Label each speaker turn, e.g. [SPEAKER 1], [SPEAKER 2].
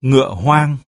[SPEAKER 1] ngựa hoang.